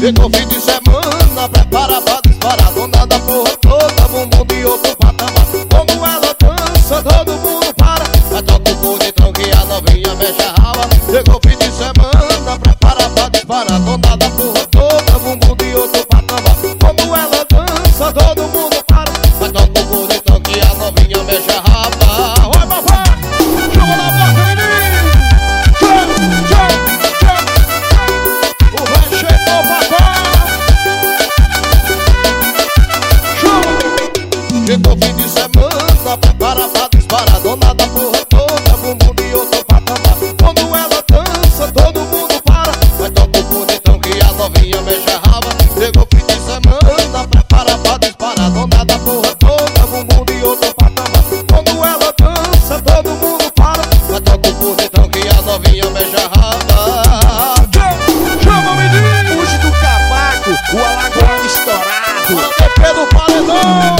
Chegou fim de semana, prepara pra disparar Dona da porra toda, bumbum de outro patamar. Quando ela dança, todo mundo para. Mas toca o bonitão que a novinha mexe a raba Chegou fim de semana, prepara pra disparar Dona da porra Chegou fim de semana, prepara pra disparar Dona da porra toda, bumbum de outro patamar Quando ela dança, todo mundo para. Mas toca o bonitão que a novinha mexe a raba Chegou fim de semana, prepara pra disparar Dona da porra toda, bumbum de outro patamar Quando ela dança, todo mundo para. Mas toca o bonitão que a novinha mexe a raba Chama, menino! Fuge do cavaco, o alagoano estourado. Bora, Pedro Paredão,